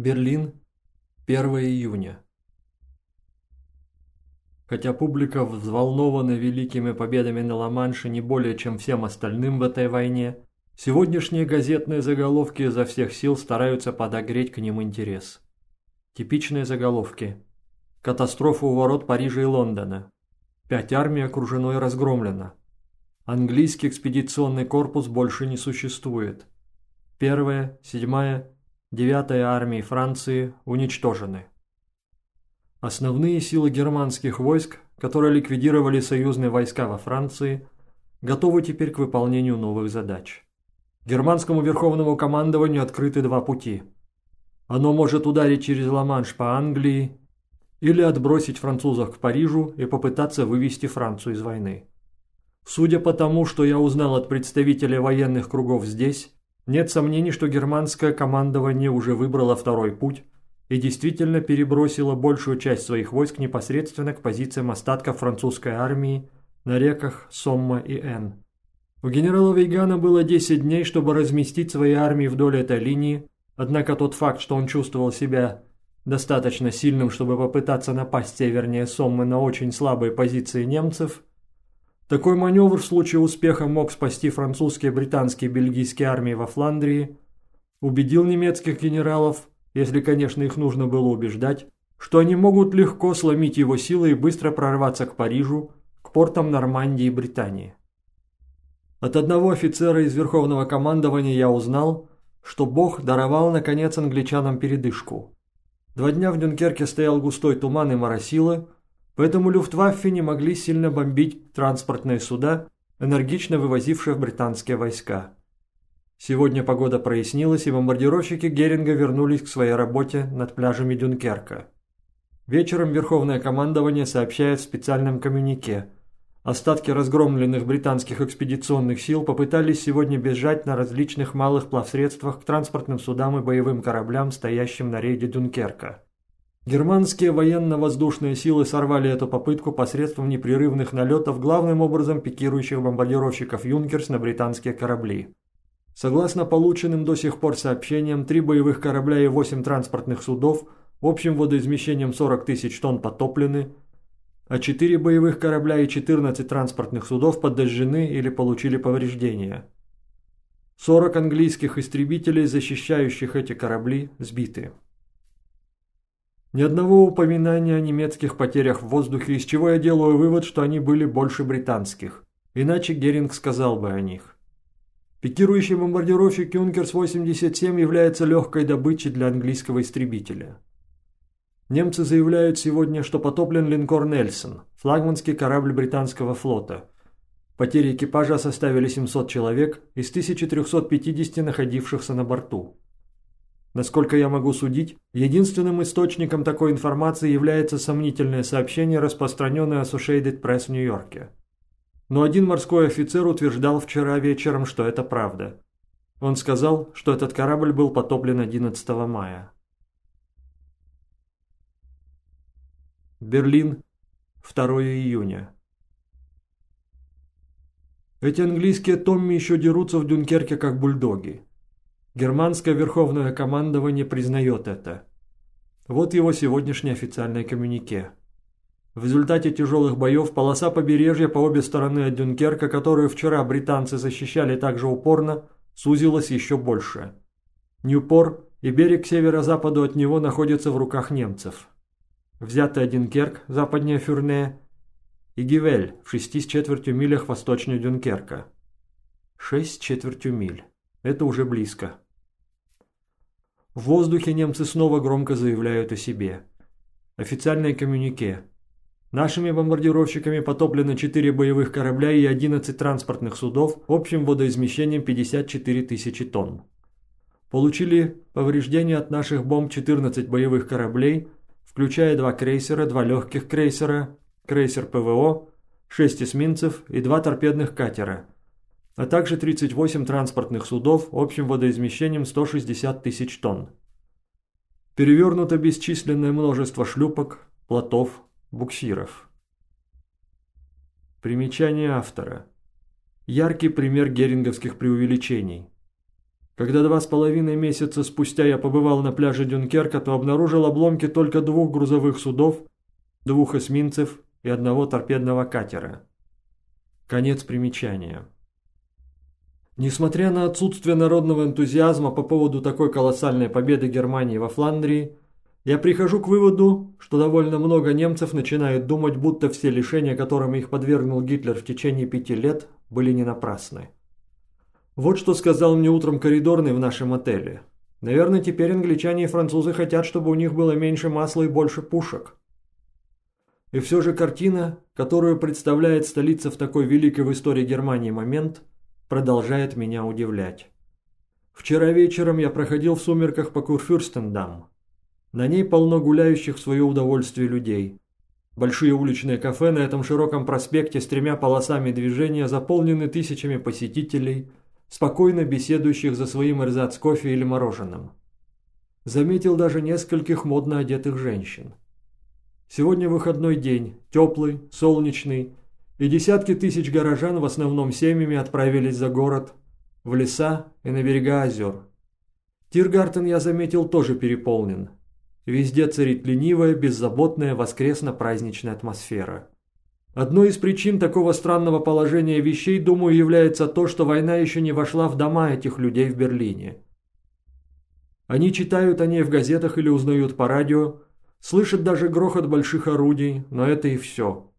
Берлин, 1 июня. Хотя публика взволнована великими победами на Ла-Манше не более чем всем остальным в этой войне, сегодняшние газетные заголовки изо всех сил стараются подогреть к ним интерес. Типичные заголовки. Катастрофа у ворот Парижа и Лондона. Пять армий окружено и разгромлено. Английский экспедиционный корпус больше не существует. Первая, седьмая, девятая армии Франции уничтожены. Основные силы германских войск, которые ликвидировали союзные войска во Франции, готовы теперь к выполнению новых задач. Германскому верховному командованию открыты два пути. Оно может ударить через Ла-Манш по Англии или отбросить французов к Парижу и попытаться вывести Францию из войны. Судя по тому, что я узнал от представителей военных кругов здесь, нет сомнений, что германское командование уже выбрало второй путь и действительно перебросило большую часть своих войск непосредственно к позициям остатков французской армии на реках Сомма и Эн. У генерала Вейгана было 10 дней, чтобы разместить свои армии вдоль этой линии, однако тот факт, что он чувствовал себя достаточно сильным, чтобы попытаться напасть севернее Соммы на очень слабые позиции немцев – такой маневр в случае успеха мог спасти французские, британские и бельгийские армии во Фландрии, убедил немецких генералов, если, конечно, их нужно было убеждать, что они могут легко сломить его силы и быстро прорваться к Парижу, к портам Нормандии и Британии. От одного офицера из Верховного командования я узнал, что Бог даровал наконец англичанам передышку. Два дня в Дюнкерке стоял густой туман и моросило – Поэтому Люфтваффе не могли сильно бомбить транспортные суда, энергично вывозившие британские войска. Сегодня погода прояснилась, и бомбардировщики Геринга вернулись к своей работе над пляжами Дюнкерка. Вечером Верховное командование сообщает в специальном коммюнике. Остатки разгромленных британских экспедиционных сил попытались сегодня бежать на различных малых плавсредствах к транспортным судам и боевым кораблям, стоящим на рейде Дюнкерка. Германские военно-воздушные силы сорвали эту попытку посредством непрерывных налетов главным образом пикирующих бомбардировщиков «Юнкерс» на британские корабли. Согласно полученным до сих пор сообщениям, три боевых корабля и восемь транспортных судов общим водоизмещением 40 тысяч тонн потоплены, а четыре боевых корабля и 14 транспортных судов подожжены или получили повреждения. 40 английских истребителей, защищающих эти корабли, сбиты. Ни одного упоминания о немецких потерях в воздухе, из чего я делаю вывод, что они были больше британских. Иначе Геринг сказал бы о них. Пикирующий бомбардировщик Юнкерс-87 является легкой добычей для английского истребителя. Немцы заявляют сегодня, что потоплен линкор «Нельсон», флагманский корабль британского флота. Потери экипажа составили 700 человек из 1350 находившихся на борту. Насколько я могу судить, единственным источником такой информации является сомнительное сообщение, распространенное Associated Press в Нью-Йорке. Но один морской офицер утверждал вчера вечером, что это правда. Он сказал, что этот корабль был потоплен 11 мая. Берлин, 2 июня. Эти английские Томми еще дерутся в Дюнкерке как бульдоги. Германское верховное командование признает это. Вот его сегодняшнее официальное коммюнике. В результате тяжелых боев полоса побережья по обе стороны от Дюнкерка, которую вчера британцы защищали так же упорно, сузилась еще больше. Ньюпор и берег северо-западу от него находятся в руках немцев. Взятый Дюнкерк, западнее Фюрне, и Гивель в шести с четвертью милях восточнее Дюнкерка. Шесть с четвертью миль. Это уже близко. В воздухе немцы снова громко заявляют о себе. Официальное коммюнике. Нашими бомбардировщиками потоплено 4 боевых корабля и 11 транспортных судов общим водоизмещением 54 тысячи тонн. Получили повреждения от наших бомб 14 боевых кораблей, включая два крейсера, два легких крейсера, крейсер ПВО, 6 эсминцев и два торпедных катера – а также 38 транспортных судов общим водоизмещением 160 тысяч тонн. Перевернуто бесчисленное множество шлюпок, плотов, буксиров. Примечание автора. Яркий пример геринговских преувеличений. Когда два с половиной месяца спустя я побывал на пляже Дюнкерка, то обнаружил обломки только двух грузовых судов, двух эсминцев и одного торпедного катера. Конец примечания. Несмотря на отсутствие народного энтузиазма по поводу такой колоссальной победы Германии во Фландрии, я прихожу к выводу, что довольно много немцев начинают думать, будто все лишения, которым их подвергнул Гитлер в течение пяти лет, были не напрасны. Вот что сказал мне утром коридорный в нашем отеле. Наверное, теперь англичане и французы хотят, чтобы у них было меньше масла и больше пушек. И все же картина, которую представляет столица в такой великой в истории Германии момент, продолжает меня удивлять. Вчера вечером я проходил в сумерках по Курфюрстендам. На ней полно гуляющих в свое удовольствие людей. Большие уличные кафе на этом широком проспекте с тремя полосами движения заполнены тысячами посетителей, спокойно беседующих за своим эрзац кофе или мороженым. Заметил даже нескольких модно одетых женщин. Сегодня выходной день, теплый, солнечный, и десятки тысяч горожан, в основном семьями, отправились за город, в леса и на берега озер. Тиргартен, я заметил, тоже переполнен. Везде царит ленивая, беззаботная, воскресно-праздничная атмосфера. Одной из причин такого странного положения вещей, думаю, является то, что война еще не вошла в дома этих людей в Берлине. Они читают о ней в газетах или узнают по радио, слышат даже грохот больших орудий, но это и все.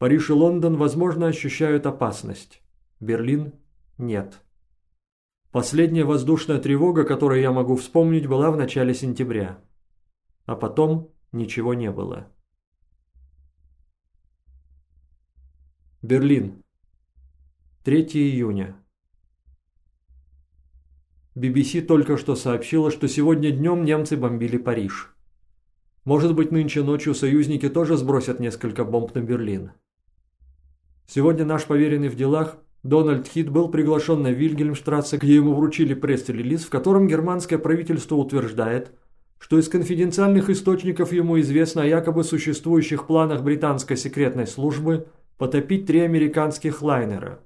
Париж и Лондон, возможно, ощущают опасность. Берлин – нет. Последняя воздушная тревога, которую я могу вспомнить, была в начале сентября. А потом ничего не было. Берлин. 3 июня. BBC только что сообщила, что сегодня днем немцы бомбили Париж. Может быть, нынче ночью союзники тоже сбросят несколько бомб на Берлин. Сегодня наш поверенный в делах Дональд Хит был приглашен на Вильгельмштрассе, где ему вручили пресс-релиз, в котором германское правительство утверждает, что из конфиденциальных источников ему известно о якобы существующих планах британской секретной службы потопить три американских лайнера.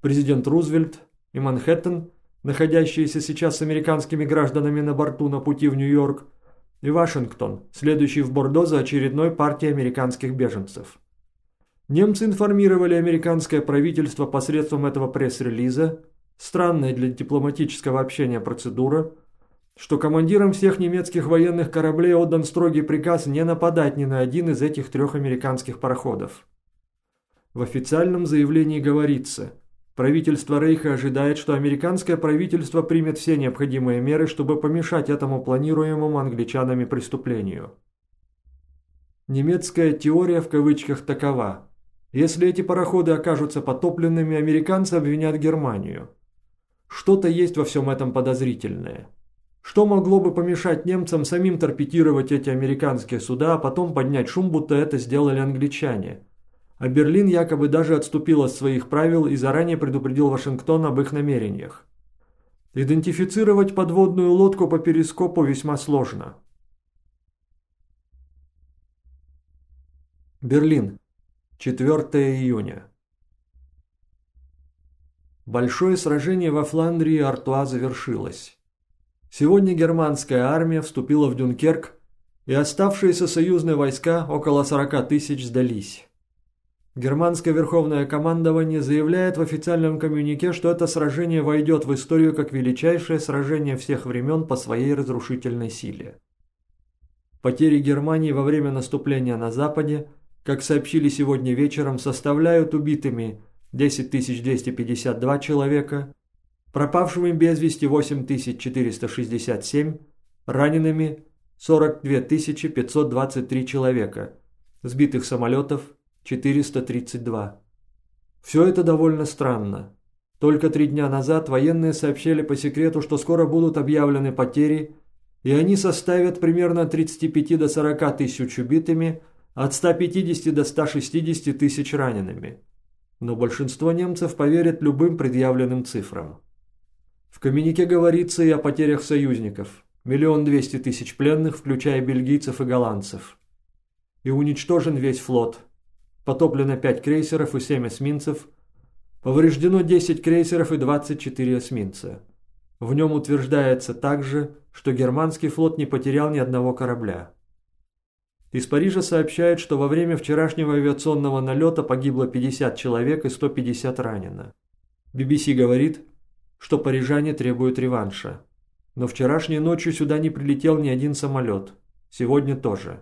Президент Рузвельт и Манхэттен, находящиеся сейчас с американскими гражданами на борту на пути в Нью-Йорк, и Вашингтон, следующий в Бордо за очередной партией американских беженцев. Немцы информировали американское правительство посредством этого пресс-релиза, странная для дипломатического общения процедура, что командирам всех немецких военных кораблей отдан строгий приказ не нападать ни на один из этих трех американских пароходов. В официальном заявлении говорится, правительство Рейха ожидает, что американское правительство примет все необходимые меры, чтобы помешать этому планируемому англичанами преступлению. Немецкая теория в кавычках такова – если эти пароходы окажутся потопленными, американцы обвинят Германию. Что-то есть во всем этом подозрительное. Что могло бы помешать немцам самим торпедировать эти американские суда, а потом поднять шум, будто это сделали англичане? А Берлин якобы даже отступил от своих правил и заранее предупредил Вашингтон об их намерениях. Идентифицировать подводную лодку по перископу весьма сложно. Берлин. 4 июня. Большое сражение во Фландрии Артуа завершилось. Сегодня германская армия вступила в Дюнкерк, и оставшиеся союзные войска, около 40 тысяч, сдались. Германское верховное командование заявляет в официальном коммюнике, что это сражение войдет в историю как величайшее сражение всех времен по своей разрушительной силе. Потери Германии во время наступления на Западе – как сообщили сегодня вечером, составляют убитыми 10 252 человека, пропавшими без вести 8 467, ранеными 42 523 человека, сбитых самолетов 432. Все это довольно странно. Только три дня назад военные сообщали по секрету, что скоро будут объявлены потери, и они составят примерно от 35 до 40 тысяч убитыми – от 150 до 160 тысяч ранеными. Но большинство немцев поверят любым предъявленным цифрам. В коммюнике говорится и о потерях союзников. Миллион двести тысяч пленных, включая бельгийцев и голландцев. И уничтожен весь флот. Потоплено 5 крейсеров и 7 эсминцев. Повреждено 10 крейсеров и 24 эсминца. В нем утверждается также, что германский флот не потерял ни одного корабля. Из Парижа сообщают, что во время вчерашнего авиационного налета погибло 50 человек и 150 ранено. BBC говорит, что парижане требуют реванша. Но вчерашней ночью сюда не прилетел ни один самолет. Сегодня тоже.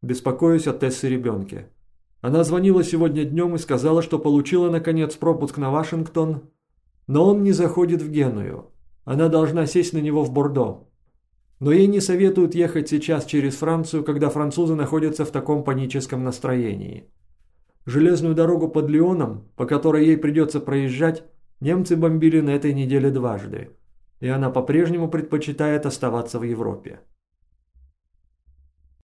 Беспокоюсь о Тессе ребенке. Она звонила сегодня днем и сказала, что получила наконец пропуск на Вашингтон, но он не заходит в Геную. Она должна сесть на него в Бордо. Но ей не советуют ехать сейчас через Францию, когда французы находятся в таком паническом настроении. Железную дорогу под Лионом, по которой ей придется проезжать, немцы бомбили на этой неделе дважды, и она по-прежнему предпочитает оставаться в Европе.